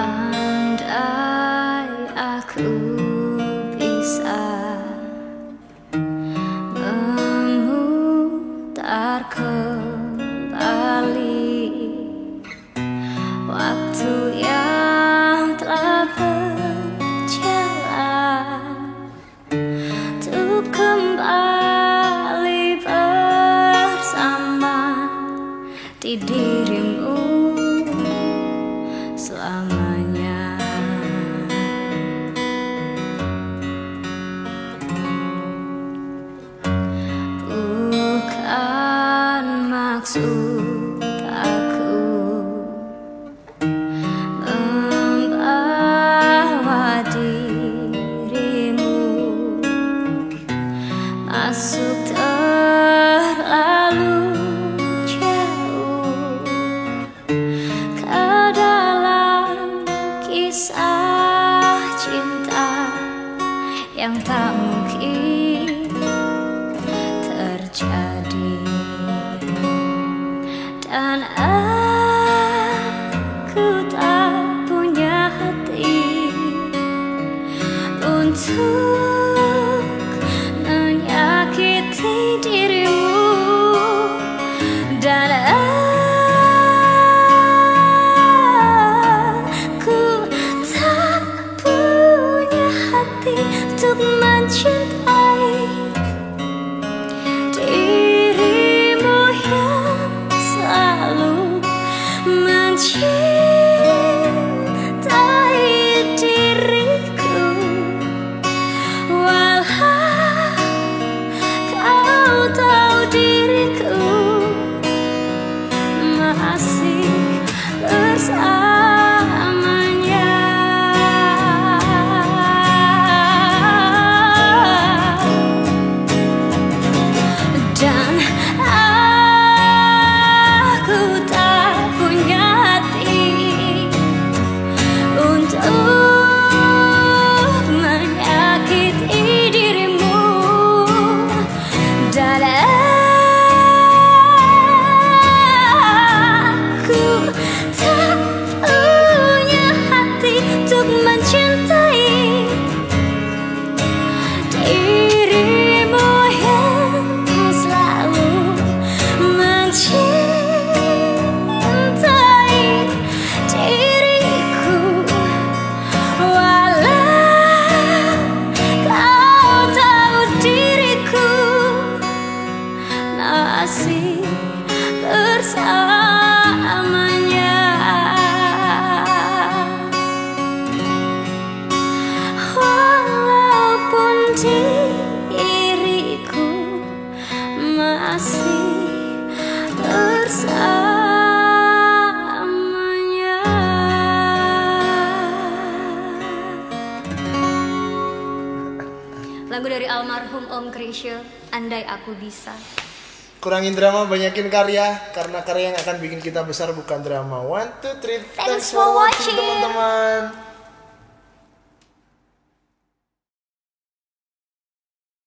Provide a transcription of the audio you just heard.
Andai aku bisa memutar kembali. Waktu yang telah berjalan untuk kembali bersama di dirimu maksud Membawa dirimu. Masuk terlalu jauh. Ke dalam kisah cinta yang tak mungkin terjadi dan aku tak punya hati untuk menyakiti dirimu dan aku tak punya hati untuk mencintai untuk mencintai. Dirimu yang selalu mencintai diriku. Walau kau tahu diriku masih bersamanya masih bersamanya. Lagu dari almarhum Om Krisya Andai Aku Bisa. Kurangin drama, banyakin karya Karena karya yang akan bikin kita besar bukan drama. One, two, three Thanks for watching. teman-teman